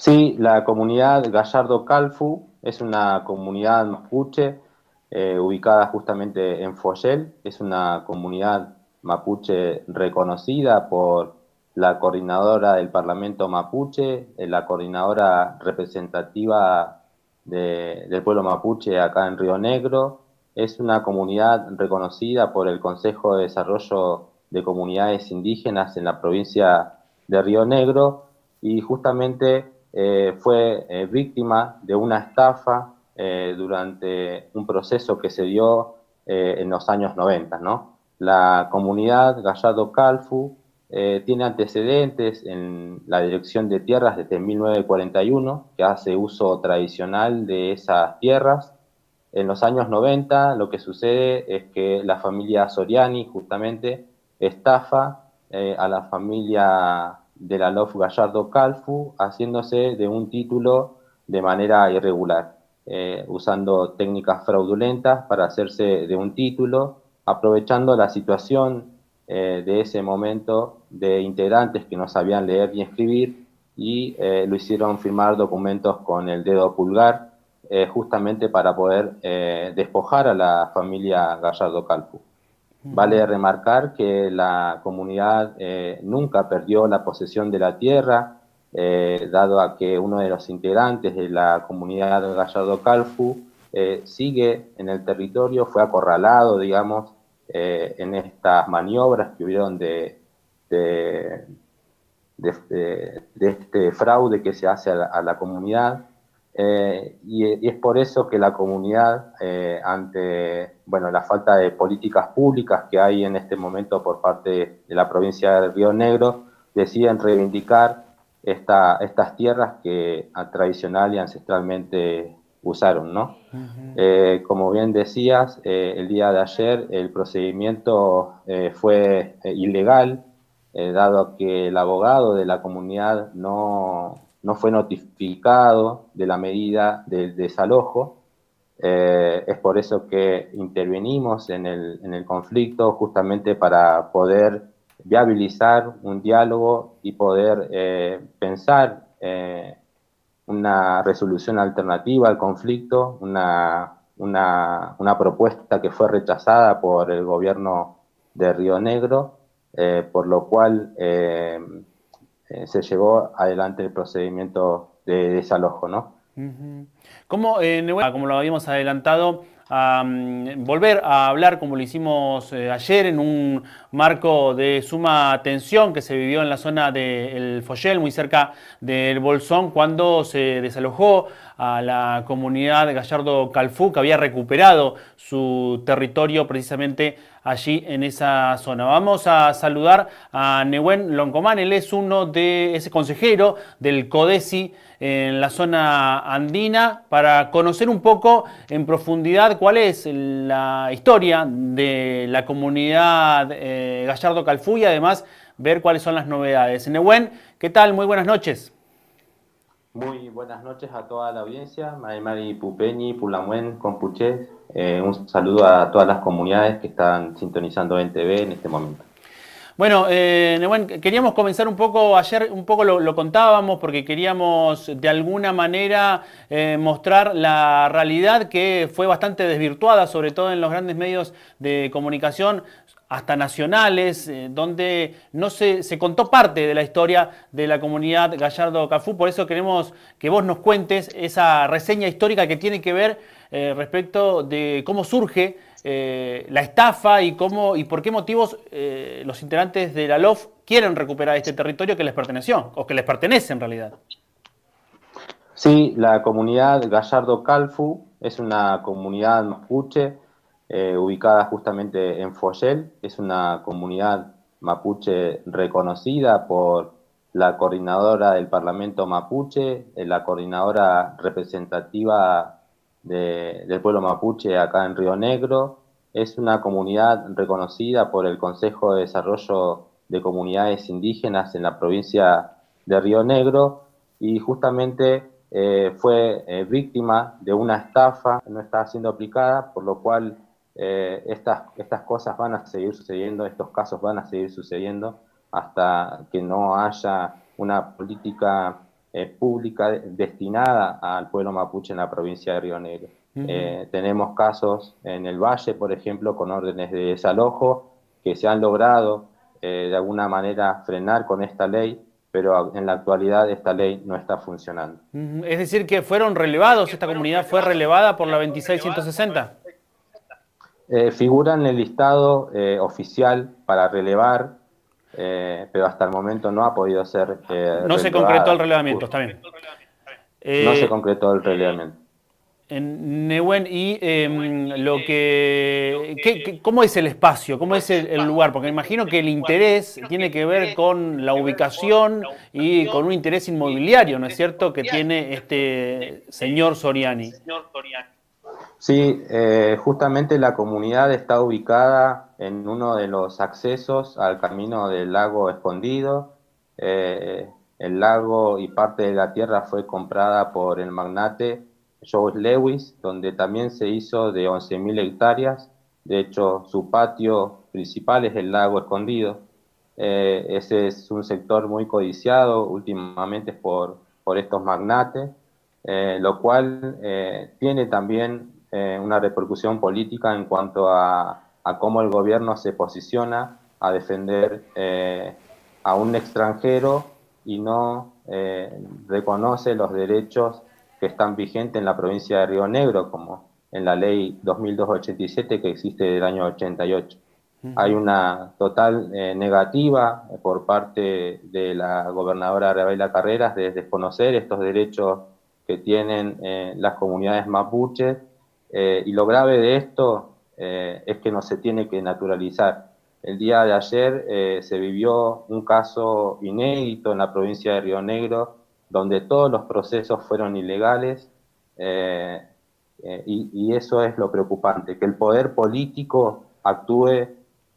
Sí, la comunidad Gallardo Calfu es una comunidad mapuche eh, ubicada justamente en Foyel. Es una comunidad mapuche reconocida por la coordinadora del Parlamento mapuche, eh, la coordinadora representativa del pueblo mapuche acá en Río Negro. Es una comunidad reconocida por el Consejo de Desarrollo de Comunidades Indígenas en la provincia de Río Negro y justamente eh, fue eh, víctima de una estafa eh, durante un proceso que se dio en los años 90. ¿no? La comunidad Gallardo Calfu tiene antecedentes en la dirección de tierras desde 1941, que hace uso tradicional de esas tierras. En los años 90 lo que sucede es que la familia Soriani justamente estafa a la familia de la LOF Gallardo Calfu, haciéndose de un título de manera irregular, eh, usando técnicas fraudulentas para hacerse de un título, aprovechando la situación eh, de ese momento de integrantes que no sabían leer ni escribir y eh, lo hicieron firmar documentos con el dedo pulgar, justamente para poder despojar a la familia Gallardo Calfu. Vale remarcar que la comunidad eh, nunca perdió la posesión de la tierra, eh, dado a que uno de los integrantes de la comunidad Gallardo Calfu eh, sigue en el territorio, fue acorralado, digamos, en estas maniobras que hubieron de, de, este fraude que se hace a la comunidad. Eh, y, es por eso que la comunidad, eh, ante bueno, la falta de políticas públicas que hay en este momento por parte de la provincia de Río Negro, deciden reivindicar esta, estas tierras que tradicional y ancestralmente usaron. ¿no? Eh, como bien decías, el día de ayer el procedimiento fue ilegal, dado que el abogado de la comunidad no no fue notificado de la medida del desalojo. Eh, es por eso que intervenimos en el, conflicto justamente para poder viabilizar un diálogo y poder eh, pensar eh, una resolución alternativa al conflicto, una, una, propuesta que fue rechazada por el gobierno de Río Negro, por lo cual eh, se llevó adelante el procedimiento de desalojo, ¿no? ¿Cómo, eh, como lo habíamos adelantado, volver a hablar como lo hicimos eh, ayer en un marco de suma tensión que se vivió en la zona del Foyel, muy cerca del Bolsón, cuando se desalojó a la comunidad de Gallardo Calfú, que había recuperado su territorio precisamente allí en esa zona. Vamos a saludar a Nehuen Loncomán, él es uno de ese consejero del CODESI en la zona andina para conocer un poco en profundidad cuál es la historia de la comunidad eh, Gallardo Calfú y además ver cuáles son las novedades. Nehuen, ¿qué tal? Muy buenas noches. Muy buenas noches a toda la audiencia, Mari Pupeñi, Pulamuen, Compuché. Eh, un saludo a todas las comunidades que están sintonizando en TV en este momento. Bueno, eh, queríamos comenzar un poco, ayer un poco lo, contábamos porque queríamos de alguna manera eh, mostrar la realidad que fue bastante desvirtuada, sobre todo en los grandes medios de comunicación, hasta nacionales, eh, donde no se, contó parte de la historia de la comunidad Gallardo Cafú. Por eso queremos que vos nos cuentes esa reseña histórica que tiene que ver eh, respecto de cómo surge eh, la estafa y, cómo, y por qué motivos los integrantes de la LOF quieren recuperar este territorio que les perteneció, o que les pertenece en realidad. Sí, la comunidad Gallardo Calfu es una comunidad mapuche eh, ubicada justamente en Foyel. Es una comunidad mapuche reconocida por la coordinadora del Parlamento mapuche, la coordinadora representativa del pueblo mapuche acá en Río Negro. Es una comunidad reconocida por el Consejo de Desarrollo de Comunidades Indígenas en la provincia de Río Negro y justamente eh, fue eh, víctima de una estafa no está siendo aplicada, por lo cual eh, estas, estas cosas van a seguir sucediendo, estos casos van a seguir sucediendo hasta que no haya una política pública destinada al pueblo mapuche en la provincia de Río Negro. tenemos casos en el Valle, por ejemplo, con órdenes de desalojo que se han logrado de alguna manera frenar con esta ley, pero en la actualidad esta ley no está funcionando. Es decir, que fueron relevados, esta comunidad fue relevada por la 2660. Eh, figura en el listado eh, oficial para relevar, eh, pero hasta el momento no ha podido ser. no se concretó el relevamiento, está bien. no se concretó el relevamiento. En Nehuen, y em, lo que, ¿cómo es el espacio? ¿Cómo es el, lugar? Porque imagino que el interés tiene que ver con la ubicación y con un interés inmobiliario, ¿no es cierto?, que tiene este señor Soriani. Sí, eh, justamente la comunidad está ubicada en uno de los accesos al camino del lago escondido. Eh, el lago y parte de la tierra fue comprada por el magnate Joe Lewis, donde también se hizo de 11.000 hectáreas. De hecho, su patio principal es el lago escondido. Eh, ese es un sector muy codiciado últimamente por, por estos magnates, lo cual tiene también una repercusión política en cuanto a, a, cómo el gobierno se posiciona a defender a un extranjero y no reconoce los derechos que están vigentes en la provincia de Río Negro, como en la ley 2287 que existe del año 88. Hay una total eh, negativa por parte de la gobernadora Rebela Carreras de desconocer estos derechos que tienen eh, las comunidades mapuches eh, y lo grave de esto es que no se tiene que naturalizar. El día de ayer se vivió un caso inédito en la provincia de Río Negro donde todos los procesos fueron ilegales eh, eh, y, eso es lo preocupante, que el poder político actúe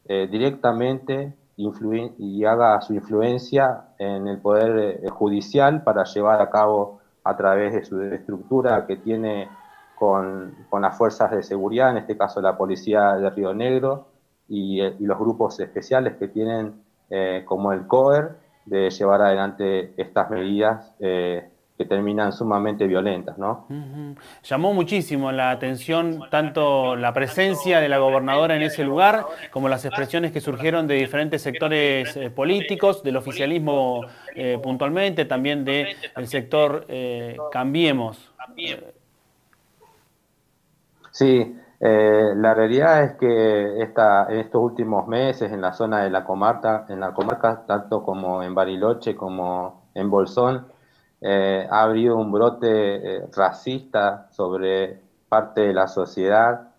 eh, directamente y haga su influencia en el poder judicial para llevar a cabo a través de su estructura que tiene con, las fuerzas de seguridad, en este caso la policía de Río Negro y, y los grupos especiales que tienen como el COER, de llevar adelante estas medidas eh, que terminan sumamente violentas. ¿no? Llamó muchísimo la atención tanto la presencia de la gobernadora en ese lugar como las expresiones que surgieron de diferentes sectores eh, políticos, del oficialismo eh, puntualmente, también del sector Cambiemos. Sí, eh, la realidad es que esta, en estos últimos meses en la zona de la comarca, en la comarca tanto como en Bariloche como en Bolsón, eh, ha habido un brote eh, racista sobre parte de la sociedad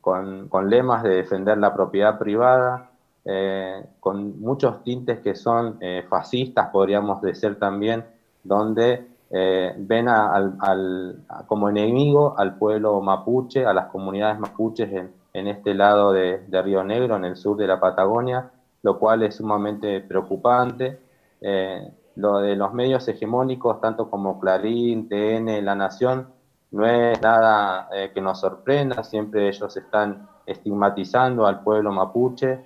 con, con, lemas de defender la propiedad privada, con muchos tintes que son fascistas, podríamos decir también, donde eh, ven al, como enemigo al pueblo mapuche, a las comunidades mapuches en, este lado de, Río Negro, en el sur de la Patagonia, lo cual es sumamente preocupante. Eh, lo de los medios hegemónicos, tanto como Clarín, TN, La Nación, no es nada eh, que nos sorprenda, siempre ellos están estigmatizando al pueblo mapuche.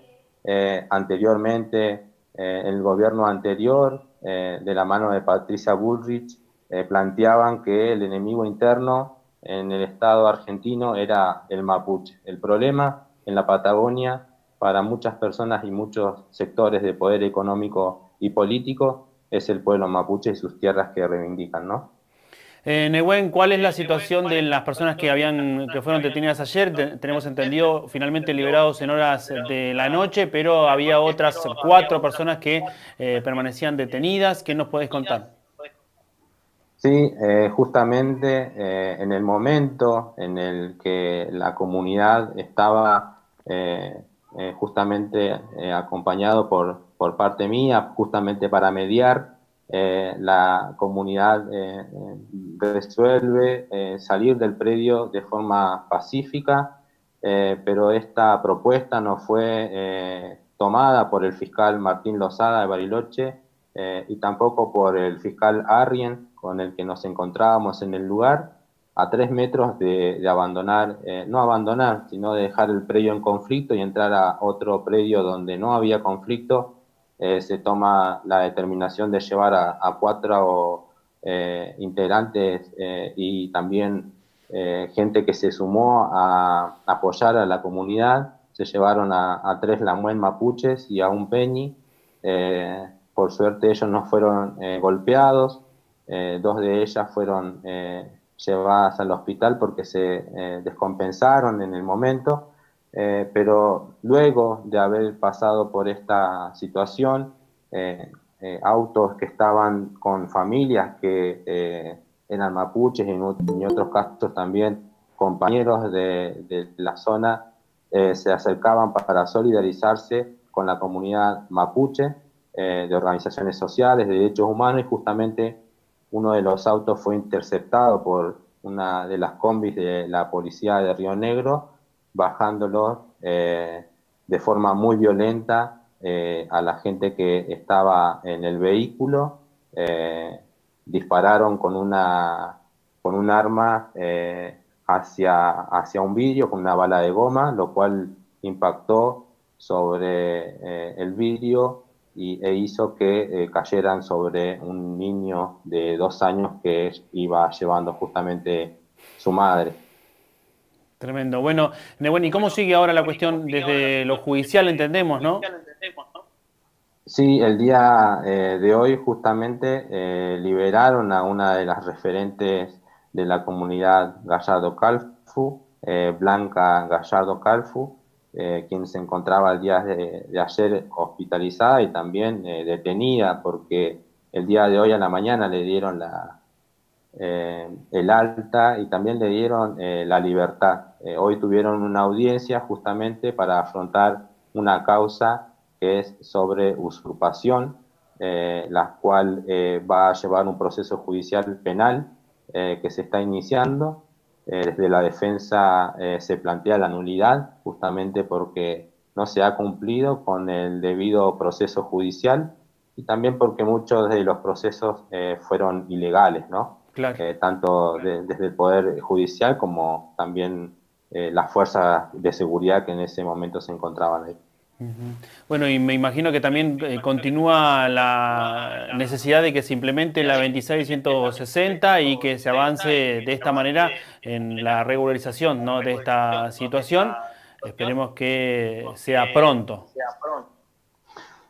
anteriormente, el gobierno anterior, de la mano de Patricia Bullrich, eh, planteaban que el enemigo interno en el Estado argentino era el mapuche. El problema en la Patagonia para muchas personas y muchos sectores de poder económico y político es el pueblo mapuche y sus tierras que reivindican, ¿no? Eh, Nehuen, ¿cuál es la situación de las personas que habían que fueron detenidas ayer? tenemos entendido finalmente liberados en horas de la noche, pero había otras cuatro personas que eh, permanecían detenidas. ¿Qué nos puedes contar? Sí, eh, justamente eh, en el momento en el que la comunidad estaba eh, justamente acompañado por, por, parte mía, justamente para mediar, la comunidad resuelve salir del predio de forma pacífica, pero esta propuesta no fue tomada por el fiscal Martín Lozada de Bariloche y tampoco por el fiscal Arrien, con el que nos encontrábamos en el lugar, a tres metros de, abandonar, eh, no abandonar, sino de dejar el predio en conflicto y entrar a otro predio donde no había conflicto se toma la determinación de llevar a, cuatro integrantes y también gente que se sumó a apoyar a la comunidad. Se llevaron a, tres Lamuen mapuches y a un peñi. por suerte ellos no fueron golpeados. Dos de ellas fueron llevadas al hospital porque se eh, descompensaron en el momento, eh, pero luego de haber pasado por esta situación, eh, autos que estaban con familias que eran mapuches y en, otros casos también compañeros de, de la zona se acercaban para solidarizarse con la comunidad mapuche, de organizaciones sociales, de derechos humanos y justamente uno de los autos fue interceptado por una de las combis de la policía de Río Negro, bajándolo eh, de forma muy violenta eh, a la gente que estaba en el vehículo. Eh, dispararon con una con un arma hacia, hacia un vidrio, con una bala de goma, lo cual impactó sobre el vidrio y, e hizo que eh, cayeran sobre un niño de dos años que iba llevando justamente su madre. Tremendo. Bueno, ¿y cómo sigue ahora la cuestión desde lo judicial, entendemos, no? Sí, el día eh, de hoy justamente eh, liberaron a una de las referentes de la comunidad Gallardo Calfu, Blanca Gallardo Calfu, eh, quien se encontraba el día de, ayer hospitalizada y también eh, detenida porque el día de hoy a la mañana le dieron la, eh, el alta y también le dieron la libertad. hoy tuvieron una audiencia justamente para afrontar una causa que es sobre usurpación, la cual va a llevar un proceso judicial penal que se está iniciando eh, desde la defensa eh, se plantea la nulidad justamente porque no se ha cumplido con el debido proceso judicial y también porque muchos de los procesos eh, fueron ilegales, ¿no? tanto desde el Poder Judicial como también las fuerzas de seguridad que en ese momento se encontraban ahí. Bueno, y me imagino que también eh, continúa la necesidad de que se implemente la 26160 y que se avance de esta manera en la regularización ¿no? de esta situación. Esperemos que sea pronto.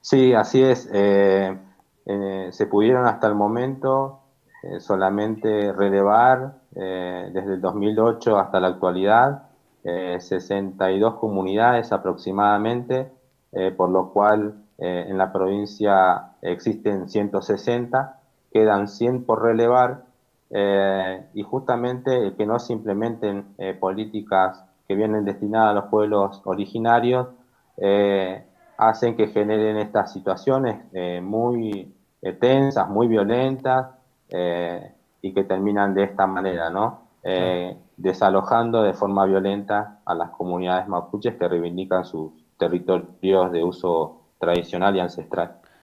Sí, así es. Eh, eh, se pudieron hasta el momento solamente relevar desde el 2008 hasta la actualidad 62 comunidades aproximadamente eh, por lo cual eh, en la provincia existen 160, quedan 100 por relevar, eh, y justamente que no se implementen políticas que vienen destinadas a los pueblos originarios hacen que generen estas situaciones muy tensas, muy violentas, y que terminan de esta manera, ¿no? desalojando de forma violenta a las comunidades mapuches que reivindican sus territorios de uso tradicional y ancestral.